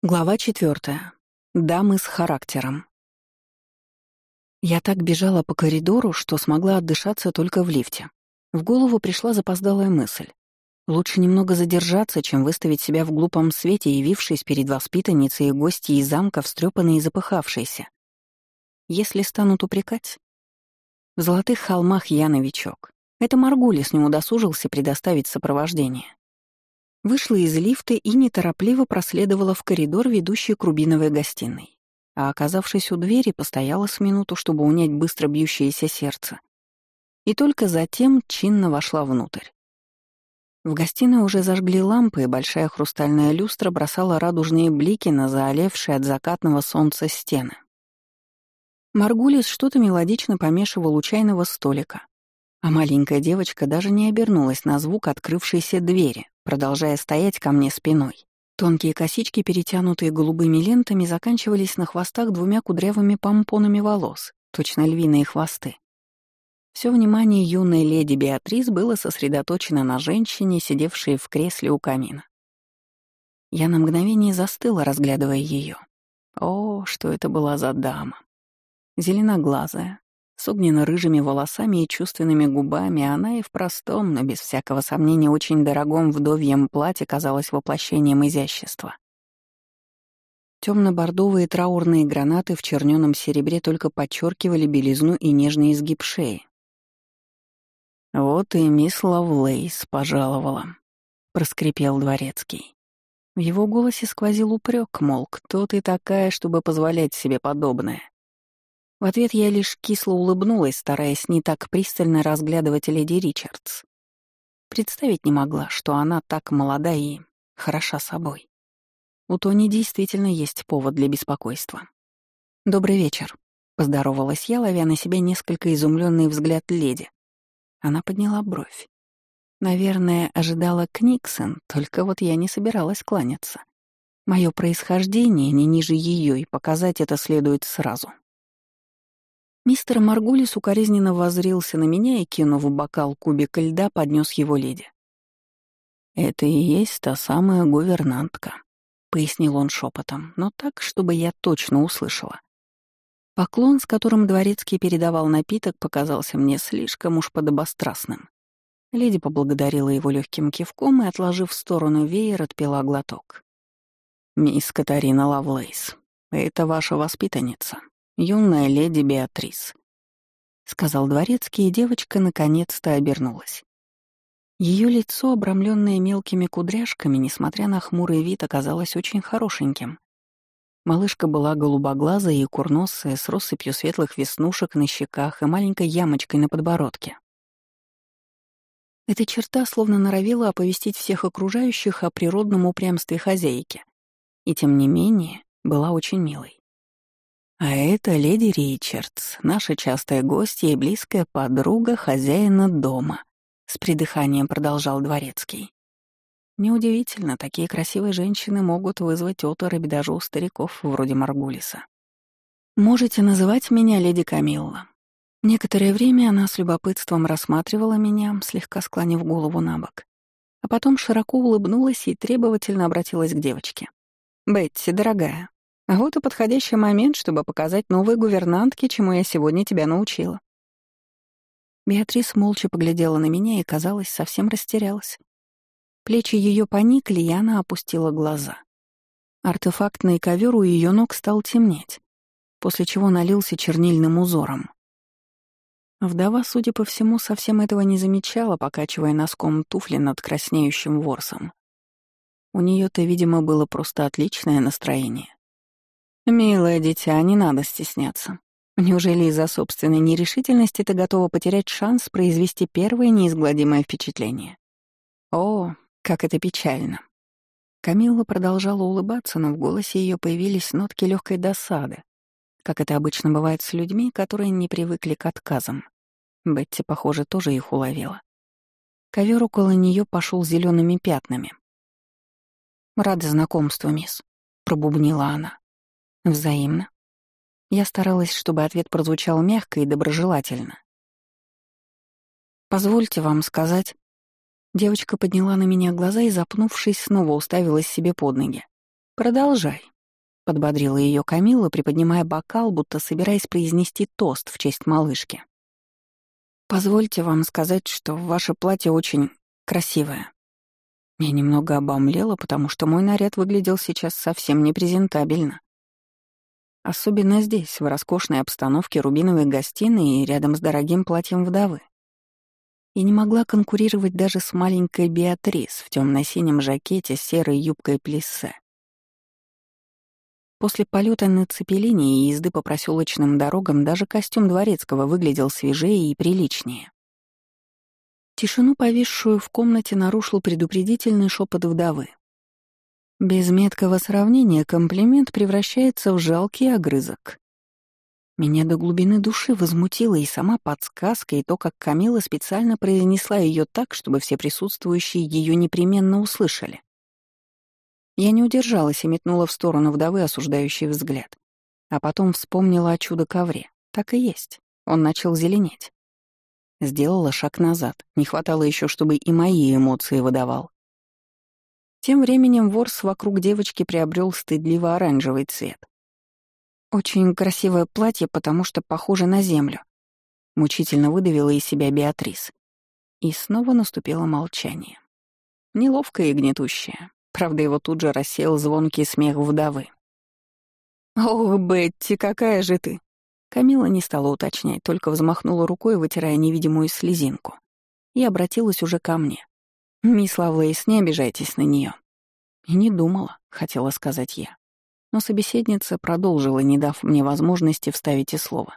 Глава четвертая. Дамы с характером. Я так бежала по коридору, что смогла отдышаться только в лифте. В голову пришла запоздалая мысль. Лучше немного задержаться, чем выставить себя в глупом свете, явившись перед воспитанницей и гостьей из замка, встрепанной и запыхавшейся. Если станут упрекать? В золотых холмах я новичок. Это Маргулис не удосужился предоставить сопровождение. Вышла из лифта и неторопливо проследовала в коридор, ведущий к рубиновой гостиной. А оказавшись у двери, постояла с минуту, чтобы унять быстро бьющееся сердце. И только затем чинно вошла внутрь. В гостиной уже зажгли лампы, и большая хрустальная люстра бросала радужные блики на заолевшие от закатного солнца стены. Маргулис что-то мелодично помешивал у чайного столика, а маленькая девочка даже не обернулась на звук открывшейся двери, продолжая стоять ко мне спиной. Тонкие косички, перетянутые голубыми лентами, заканчивались на хвостах двумя кудрявыми помпонами волос, точно львиные хвосты. Все внимание юной леди Беатрис было сосредоточено на женщине, сидевшей в кресле у камина. Я на мгновение застыла, разглядывая ее. О, что это была за дама! Зеленоглазая, с огненно-рыжими волосами и чувственными губами она и в простом, но без всякого сомнения очень дорогом вдовьем платье казалась воплощением изящества. Темно-бордовые траурные гранаты в черненом серебре только подчеркивали белизну и нежный изгиб шеи. «Вот и мисс Лавлейс пожаловала», — проскрипел дворецкий. В его голосе сквозил упрек, мол, кто ты такая, чтобы позволять себе подобное? В ответ я лишь кисло улыбнулась, стараясь не так пристально разглядывать леди Ричардс. Представить не могла, что она так молода и хороша собой. У Тони действительно есть повод для беспокойства. «Добрый вечер», — поздоровалась я, ловя на себя несколько изумленный взгляд леди. Она подняла бровь. Наверное, ожидала Книксон, только вот я не собиралась кланяться. Мое происхождение не ниже ее, и показать это следует сразу. Мистер Маргулис укоризненно возрился на меня и, кинув в бокал кубик льда, поднес его леди. «Это и есть та самая гувернантка», — пояснил он шепотом, но так, чтобы я точно услышала. Поклон, с которым дворецкий передавал напиток, показался мне слишком уж подобострастным. Леди поблагодарила его легким кивком и, отложив в сторону веер, отпила глоток. «Мисс Катарина Лавлейс, это ваша воспитанница», юная леди Беатрис», — сказал дворецкий, и девочка наконец-то обернулась. Ее лицо, обрамленное мелкими кудряшками, несмотря на хмурый вид, оказалось очень хорошеньким. Малышка была голубоглазая и курносая, с россыпью светлых веснушек на щеках и маленькой ямочкой на подбородке. Эта черта словно норовила оповестить всех окружающих о природном упрямстве хозяйки. И тем не менее, была очень милой. А это леди Ричардс, наша частая гостья и близкая подруга хозяина дома, с придыханием продолжал дворецкий. Неудивительно, такие красивые женщины могут вызвать оторопь даже у стариков вроде Маргулиса. Можете называть меня леди Камилла. Некоторое время она с любопытством рассматривала меня, слегка склонив голову на бок, а потом широко улыбнулась и требовательно обратилась к девочке. «Бетти, дорогая, а вот и подходящий момент, чтобы показать новой гувернантке, чему я сегодня тебя научила. Беатрис молча поглядела на меня и, казалось, совсем растерялась. Плечи ее поникли, и она опустила глаза. Артефактный ковер у ее ног стал темнеть, после чего налился чернильным узором. Вдова, судя по всему, совсем этого не замечала, покачивая носком туфли над краснеющим ворсом. У нее то видимо, было просто отличное настроение. «Милое дитя, не надо стесняться. Неужели из-за собственной нерешительности ты готова потерять шанс произвести первое неизгладимое впечатление? О, как это печально!» Камилла продолжала улыбаться, но в голосе ее появились нотки легкой досады, как это обычно бывает с людьми, которые не привыкли к отказам. Бетти, похоже, тоже их уловила. Ковер около нее пошел зелеными пятнами. «Рада знакомству, мисс», — пробубнила она. Взаимно. Я старалась, чтобы ответ прозвучал мягко и доброжелательно. «Позвольте вам сказать...» Девочка подняла на меня глаза и, запнувшись, снова уставилась себе под ноги. «Продолжай», — подбодрила ее Камила, приподнимая бокал, будто собираясь произнести тост в честь малышки. «Позвольте вам сказать, что ваше платье очень красивое». Я немного обомлела, потому что мой наряд выглядел сейчас совсем непрезентабельно. Особенно здесь, в роскошной обстановке рубиновой гостиной и рядом с дорогим платьем вдовы. И не могла конкурировать даже с маленькой Беатрис в темно-синем жакете с серой юбкой плиссе. После полета на цепелине и езды по проселочным дорогам даже костюм дворецкого выглядел свежее и приличнее. Тишину, повисшую в комнате, нарушил предупредительный шепот вдовы. Без меткого сравнения комплимент превращается в жалкий огрызок. Меня до глубины души возмутила и сама подсказка, и то, как Камила специально произнесла ее так, чтобы все присутствующие ее непременно услышали. Я не удержалась и метнула в сторону вдовы осуждающий взгляд. А потом вспомнила о чудо-ковре. Так и есть. Он начал зеленеть. Сделала шаг назад. Не хватало еще, чтобы и мои эмоции выдавал. Тем временем ворс вокруг девочки приобрел стыдливо оранжевый цвет. «Очень красивое платье, потому что похоже на землю», — мучительно выдавила из себя Беатрис. И снова наступило молчание. Неловкое и гнетущее. Правда, его тут же рассеял звонкий смех вдовы. «Ох, Бетти, какая же ты!» Камила не стала уточнять, только взмахнула рукой, вытирая невидимую слезинку. И обратилась уже ко мне. «Мисс Лавлейс, не обижайтесь на нее. И не думала, хотела сказать я. Но собеседница продолжила, не дав мне возможности вставить и слово.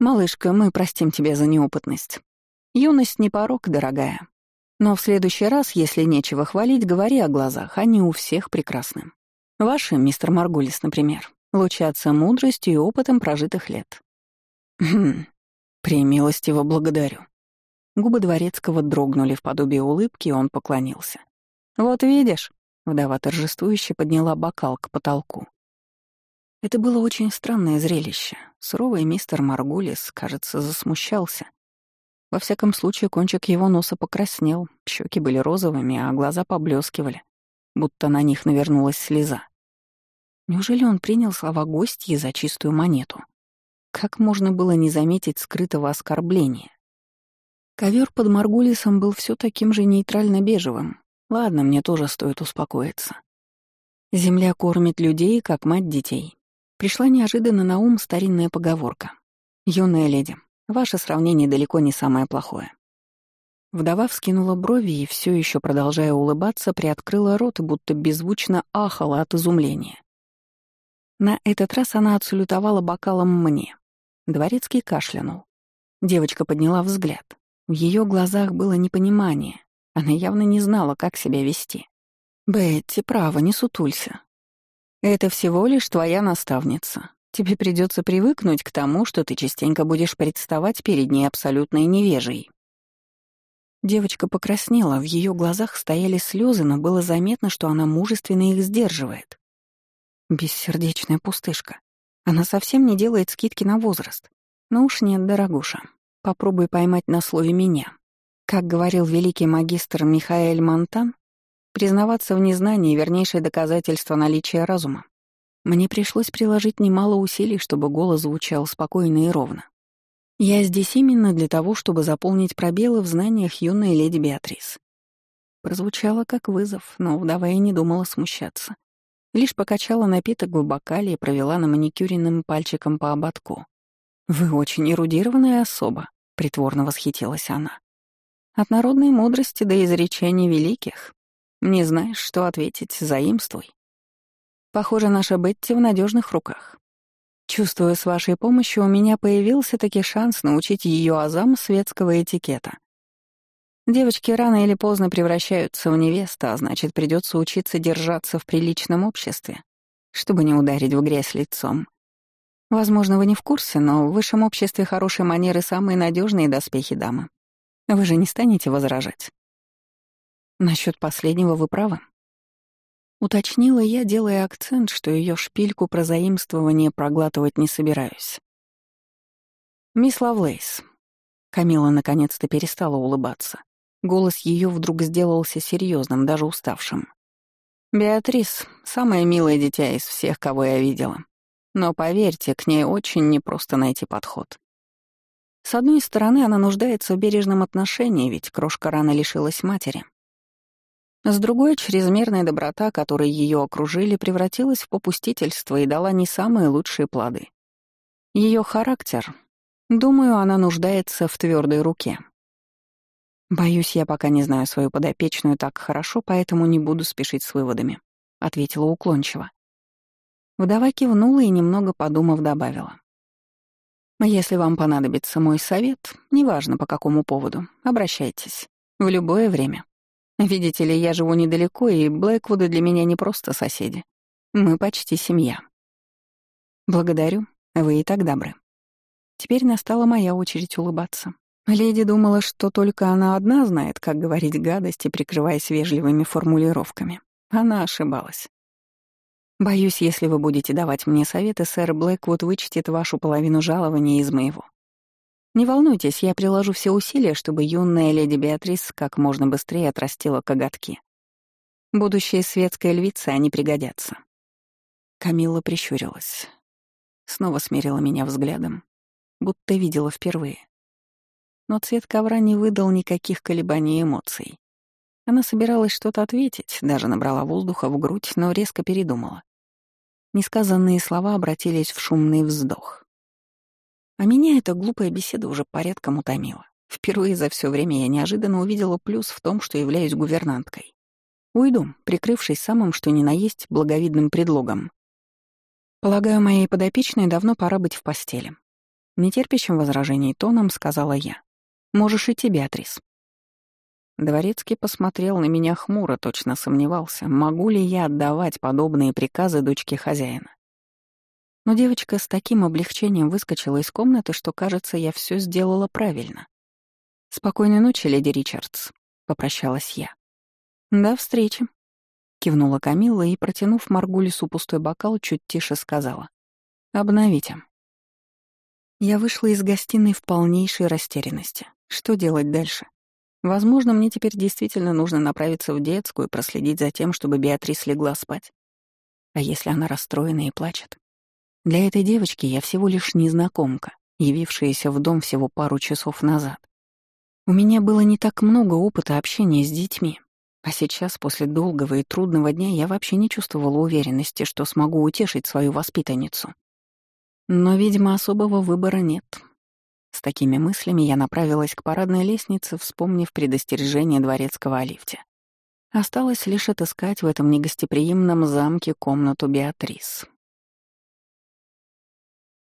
«Малышка, мы простим тебя за неопытность. Юность не порог, дорогая. Но в следующий раз, если нечего хвалить, говори о глазах, они у всех прекрасны. Ваши, мистер Маргулис, например, лучатся мудростью и опытом прожитых лет». «Хм, премилостиво благодарю», Губы Дворецкого дрогнули в подобии улыбки, и он поклонился. «Вот видишь», — вдова торжествующе подняла бокал к потолку. Это было очень странное зрелище. Суровый мистер Маргулис, кажется, засмущался. Во всяком случае, кончик его носа покраснел, щеки были розовыми, а глаза поблескивали, будто на них навернулась слеза. Неужели он принял слова гостьи за чистую монету? Как можно было не заметить скрытого оскорбления? Ковер под Маргулисом был все таким же нейтрально-бежевым. Ладно, мне тоже стоит успокоиться. Земля кормит людей, как мать детей. Пришла неожиданно на ум старинная поговорка. «Юная леди, ваше сравнение далеко не самое плохое». Вдова вскинула брови и, все еще продолжая улыбаться, приоткрыла рот и будто беззвучно ахала от изумления. На этот раз она отсалютовала бокалом мне. Дворецкий кашлянул. Девочка подняла взгляд. В ее глазах было непонимание. Она явно не знала, как себя вести. «Бетти, право, не сутулься. Это всего лишь твоя наставница. Тебе придется привыкнуть к тому, что ты частенько будешь представать перед ней абсолютной невежей». Девочка покраснела, в ее глазах стояли слезы, но было заметно, что она мужественно их сдерживает. Бессердечная пустышка. Она совсем не делает скидки на возраст. Ну уж нет, дорогуша, Попробуй поймать на слове меня. Как говорил великий магистр Михаэль Монтан, признаваться в незнании — вернейшее доказательство наличия разума. Мне пришлось приложить немало усилий, чтобы голос звучал спокойно и ровно. Я здесь именно для того, чтобы заполнить пробелы в знаниях юной леди Беатрис. Прозвучало как вызов, но вдова и не думала смущаться. Лишь покачала напиток в бокале и провела на маникюренным пальчиком по ободку. «Вы очень эрудированная особа», — притворно восхитилась она. «От народной мудрости до изречений великих. Не знаешь, что ответить, заимствуй. Похоже, наша Бетти в надежных руках. Чувствую, с вашей помощью у меня появился таки шанс научить ее азам светского этикета. Девочки рано или поздно превращаются в невесты, а значит, придется учиться держаться в приличном обществе, чтобы не ударить в грязь лицом. Возможно, вы не в курсе, но в высшем обществе хорошие манеры — самые надежные доспехи дамы. Вы же не станете возражать. Насчет последнего вы правы. Уточнила я, делая акцент, что ее шпильку про заимствование проглатывать не собираюсь. «Мисс Лавлейс». Камила наконец-то перестала улыбаться. Голос ее вдруг сделался серьезным, даже уставшим. Беатрис — самое милое дитя из всех, кого я видела. Но поверьте, к ней очень непросто найти подход. С одной стороны, она нуждается в бережном отношении, ведь крошка рано лишилась матери. С другой, чрезмерная доброта, которой ее окружили, превратилась в попустительство и дала не самые лучшие плоды. Ее характер, думаю, она нуждается в твердой руке. Боюсь, я пока не знаю свою подопечную так хорошо, поэтому не буду спешить с выводами, ответила уклончиво. Вдова кивнула и, немного подумав, добавила. «Если вам понадобится мой совет, неважно по какому поводу, обращайтесь. В любое время. Видите ли, я живу недалеко, и Блэквуды для меня не просто соседи. Мы почти семья». «Благодарю, вы и так добры». Теперь настала моя очередь улыбаться. Леди думала, что только она одна знает, как говорить гадости, прикрываясь вежливыми формулировками. Она ошибалась. Боюсь, если вы будете давать мне советы, сэр Блэквуд вычтет вашу половину жалования из моего. Не волнуйтесь, я приложу все усилия, чтобы юная леди Беатрис как можно быстрее отрастила коготки. Будущие светская львица, они пригодятся. Камилла прищурилась. Снова смерила меня взглядом, будто видела впервые. Но цвет ковра не выдал никаких колебаний эмоций. Она собиралась что-то ответить, даже набрала воздуха в грудь, но резко передумала. Несказанные слова обратились в шумный вздох. А меня эта глупая беседа уже порядком утомила. Впервые за все время я неожиданно увидела плюс в том, что являюсь гувернанткой. Уйду, прикрывшись самым, что ни на есть, благовидным предлогом. Полагаю, моей подопечной давно пора быть в постели. Нетерпящим возражений тоном сказала я. Можешь идти, Беатрис. Дворецкий посмотрел на меня хмуро, точно сомневался, могу ли я отдавать подобные приказы дочке хозяина. Но девочка с таким облегчением выскочила из комнаты, что, кажется, я все сделала правильно. «Спокойной ночи, леди Ричардс», — попрощалась я. «До встречи», — кивнула Камилла и, протянув Маргулису пустой бокал, чуть тише сказала. «Обновите». Я вышла из гостиной в полнейшей растерянности. Что делать дальше? Возможно, мне теперь действительно нужно направиться в детскую и проследить за тем, чтобы Беатрис легла спать. А если она расстроена и плачет? Для этой девочки я всего лишь незнакомка, явившаяся в дом всего пару часов назад. У меня было не так много опыта общения с детьми, а сейчас, после долгого и трудного дня, я вообще не чувствовала уверенности, что смогу утешить свою воспитанницу. Но, видимо, особого выбора нет, с такими мыслями я направилась к парадной лестнице, вспомнив предостережение дворецкого о лифте. Осталось лишь отыскать в этом негостеприимном замке комнату Беатрис.